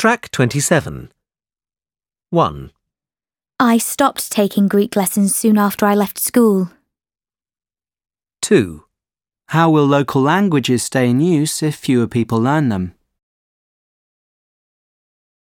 Track 27. 1, I stopped taking Greek lessons soon after I left school. 2, How will local languages stay in use if fewer people learn them?